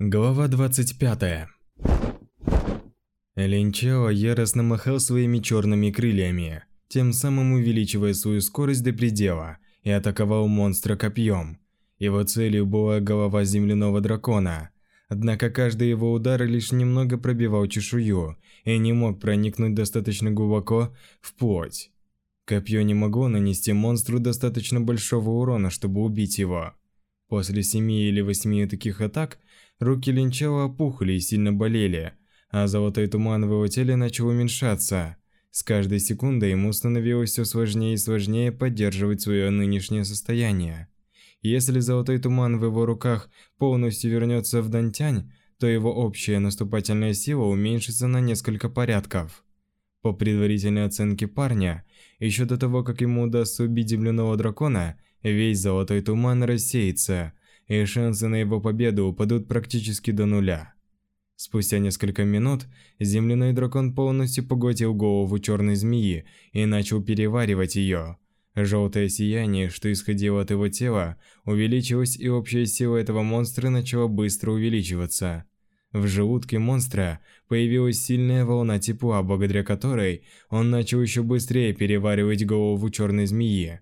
Глава 25. Линчао яростно махал своими черными крыльями, тем самым увеличивая свою скорость до предела, и атаковал монстра копьем. Его целью была голова земляного дракона. Однако каждый его удар лишь немного пробивал чешую и не мог проникнуть достаточно глубоко в плоть. Копье не могло нанести монстру достаточно большого урона, чтобы убить его. После семи или восьми таких атак – Руки Линчала опухли и сильно болели, а золотой туман в его теле начал уменьшаться. С каждой секундой ему становилось все сложнее и сложнее поддерживать свое нынешнее состояние. Если золотой туман в его руках полностью вернется в Дантянь, то его общая наступательная сила уменьшится на несколько порядков. По предварительной оценке парня, еще до того, как ему удастся убить земляного дракона, весь золотой туман рассеется, и шансы на его победу упадут практически до нуля. Спустя несколько минут земляной дракон полностью поглотил голову черной змеи и начал переваривать ее. Желтое сияние, что исходило от его тела, увеличилось и общая сила этого монстра начала быстро увеличиваться. В желудке монстра появилась сильная волна тепла, благодаря которой он начал еще быстрее переваривать голову черной змеи.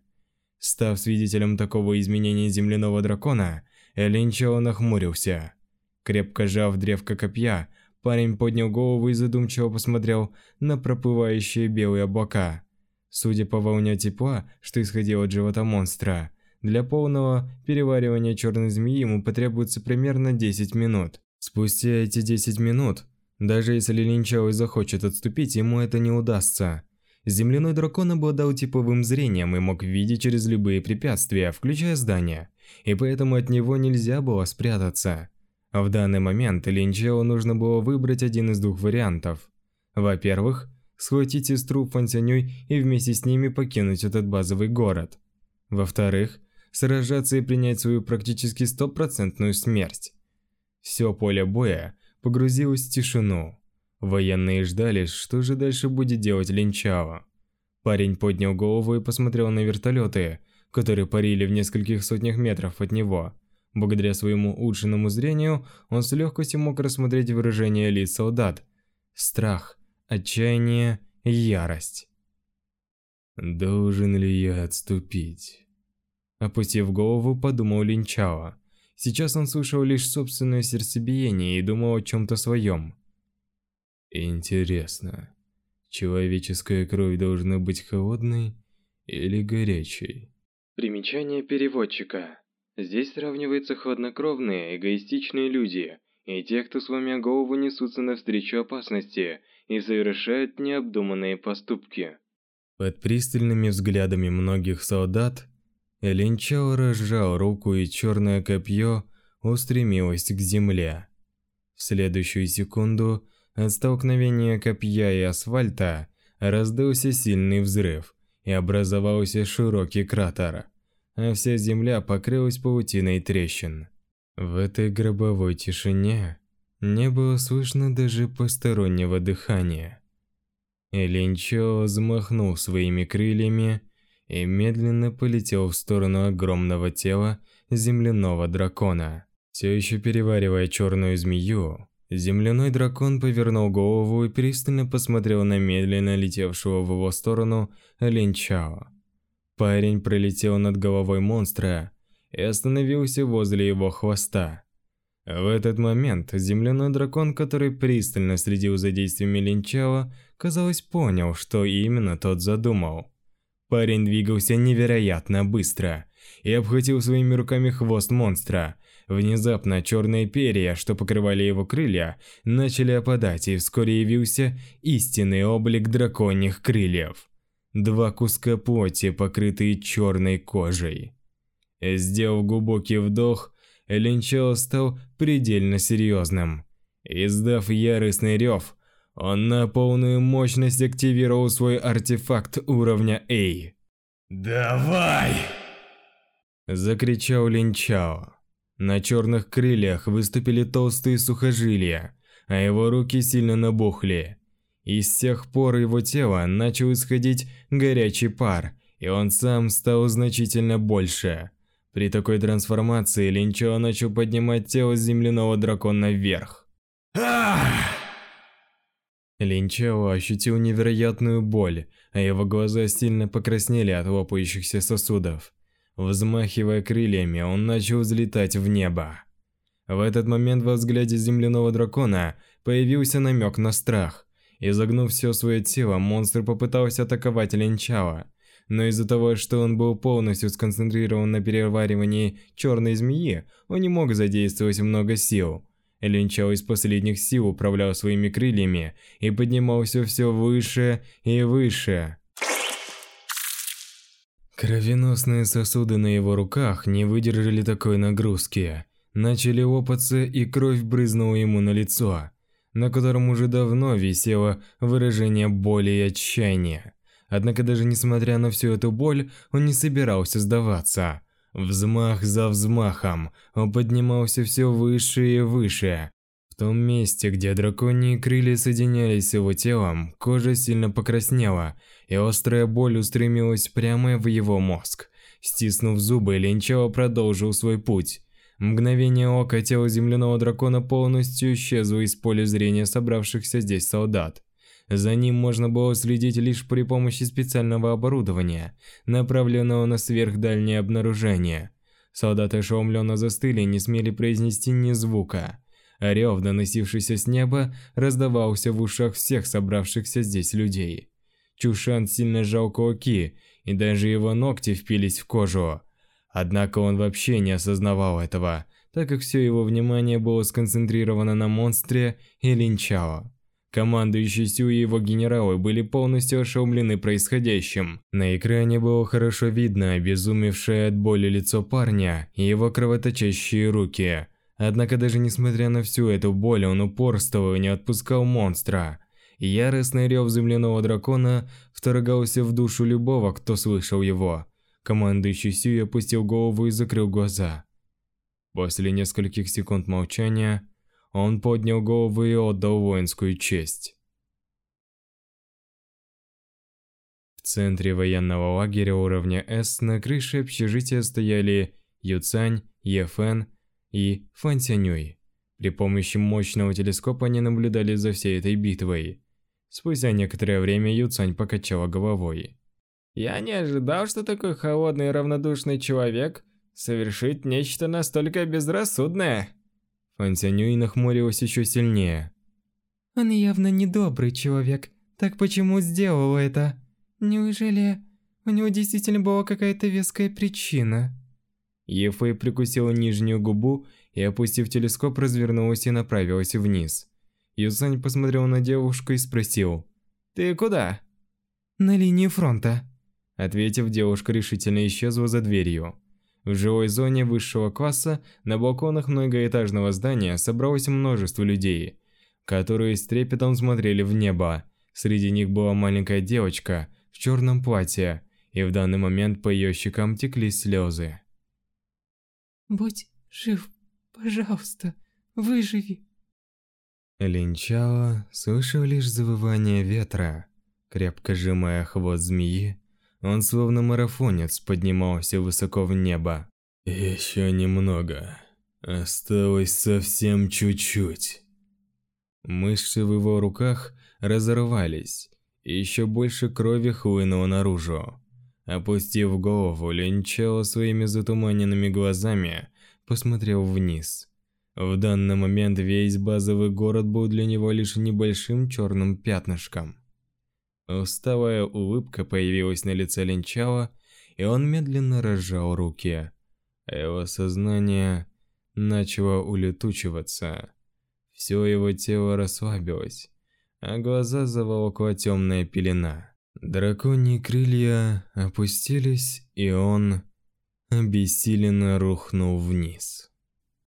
Став свидетелем такого изменения земляного дракона, Элинчио нахмурился. Крепко сжав древко копья, парень поднял голову и задумчиво посмотрел на проплывающие белые облака. Судя по волне тепла, что исходило от живота монстра, для полного переваривания черной змеи ему потребуется примерно 10 минут. Спустя эти 10 минут, даже если Линчао захочет отступить, ему это не удастся. Земляной дракон обладал типовым зрением и мог видеть через любые препятствия, включая здания и поэтому от него нельзя было спрятаться. В данный момент Линчао нужно было выбрать один из двух вариантов. Во-первых, схватить сестру Фонтянюй и вместе с ними покинуть этот базовый город. Во-вторых, сражаться и принять свою практически стопроцентную смерть. Все поле боя погрузилось в тишину. Военные ждали, что же дальше будет делать Линчао. Парень поднял голову и посмотрел на вертолеты, которые парили в нескольких сотнях метров от него. Благодаря своему улучшенному зрению, он с легкостью мог рассмотреть выражение лиц солдат. Страх, отчаяние, ярость. «Должен ли я отступить?» Опустив голову, подумал Линчао. Сейчас он слушал лишь собственное сердцебиение и думал о чем-то своем. «Интересно, человеческая кровь должна быть холодной или горячей?» Примечание переводчика. Здесь сравниваются хладнокровные, эгоистичные люди и те, кто сломя голову несутся навстречу опасности и совершают необдуманные поступки. Под пристальными взглядами многих солдат Элинчао разжал руку и черное копье устремилось к земле. В следующую секунду от столкновения копья и асфальта раздался сильный взрыв, и образовался широкий кратер, а вся земля покрылась паутиной трещин. В этой гробовой тишине не было слышно даже постороннего дыхания. Элинчо взмахнул своими крыльями и медленно полетел в сторону огромного тела земляного дракона. Все еще переваривая черную змею, Земляной дракон повернул голову и пристально посмотрел на медленно летевшего в его сторону Линчао. Парень пролетел над головой монстра и остановился возле его хвоста. В этот момент земляной дракон, который пристально следил за действиями Линчао, казалось, понял, что именно тот задумал. Парень двигался невероятно быстро и обхватил своими руками хвост монстра – Внезапно черные перья, что покрывали его крылья, начали опадать, и вскоре явился истинный облик драконьих крыльев. Два куска плоти, покрытые черной кожей. Сделав глубокий вдох, Линчао стал предельно серьезным. Издав яростный рев, он на полную мощность активировал свой артефакт уровня A. «Давай!» – закричал Линчао. На черных крыльях выступили толстые сухожилия, а его руки сильно набухли. И с тех пор его тела начал исходить горячий пар, и он сам стал значительно больше. При такой трансформации Линчо начал поднимать тело земляного дракона вверх. Линчао ощутил невероятную боль, а его глаза сильно покраснели от лопающихся сосудов. Взмахивая крыльями, он начал взлетать в небо. В этот момент во взгляде земляного дракона появился намек на страх. Изогнув все свое тело, монстр попытался атаковать Линчала, но из-за того, что он был полностью сконцентрирован на переваривании черной змеи, он не мог задействовать много сил. Линчал из последних сил управлял своими крыльями и поднимался все выше и выше. Кровеносные сосуды на его руках не выдержали такой нагрузки. Начали лопаться, и кровь брызнула ему на лицо, на котором уже давно висело выражение боли и отчаяния. Однако даже несмотря на всю эту боль, он не собирался сдаваться. Взмах за взмахом, он поднимался все выше и выше, том месте, где драконьи крылья соединялись с его телом, кожа сильно покраснела, и острая боль устремилась прямо в его мозг. Стиснув зубы, Ленчао продолжил свой путь. Мгновение ока тело земляного дракона полностью исчезло из поля зрения собравшихся здесь солдат. За ним можно было следить лишь при помощи специального оборудования, направленного на сверхдальнее обнаружение. Солдаты ошеломленно застыли и не смели произнести ни звука а доносившийся с неба, раздавался в ушах всех собравшихся здесь людей. Чушан сильно сжал кулаки, и даже его ногти впились в кожу. Однако он вообще не осознавал этого, так как все его внимание было сконцентрировано на монстре и линчао. Командующий Сю и его генералы были полностью ошеломлены происходящим. На экране было хорошо видно обезумевшее от боли лицо парня и его кровоточащие руки. Однако даже несмотря на всю эту боль, он упорствовал и не отпускал монстра. Яростный рев земляного дракона вторгался в душу любого, кто слышал его. Командующий Сюй опустил голову и закрыл глаза. После нескольких секунд молчания, он поднял голову и отдал воинскую честь. В центре военного лагеря уровня С на крыше общежития стояли Юцань, Ефэн и Фан Сянюй. При помощи мощного телескопа они наблюдали за всей этой битвой. Спустя некоторое время Юцань покачала головой. «Я не ожидал, что такой холодный и равнодушный человек совершит нечто настолько безрассудное!» Фан Сянюй нахмурилась еще сильнее. «Он явно недобрый человек, так почему сделал это? Неужели у него действительно была какая-то веская причина?» Ефэй прикусила нижнюю губу и, опустив телескоп, развернулась и направилась вниз. Юсань посмотрел на девушку и спросил «Ты куда?» «На линии фронта», – ответив, девушка решительно исчезла за дверью. В жилой зоне высшего класса на балконах многоэтажного здания собралось множество людей, которые с трепетом смотрели в небо. Среди них была маленькая девочка в черном платье, и в данный момент по ее щекам текли слезы. Будь жив, пожалуйста, выживи. Линчао слышал лишь завывание ветра. Крепко сжимая хвост змеи, он словно марафонец поднимался высоко в небо. Еще немного. Осталось совсем чуть-чуть. Мышцы в его руках разорвались, и еще больше крови хлынуло наружу. Опустив голову, Линчао своими затуманенными глазами посмотрел вниз. В данный момент весь базовый город был для него лишь небольшим черным пятнышком. Уставая улыбка появилась на лице Линчала, и он медленно разжал руки. Его сознание начало улетучиваться. Все его тело расслабилось, а глаза заволокла темная пелена. Драконьи крылья опустились, и он обессиленно рухнул вниз.